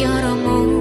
your moon.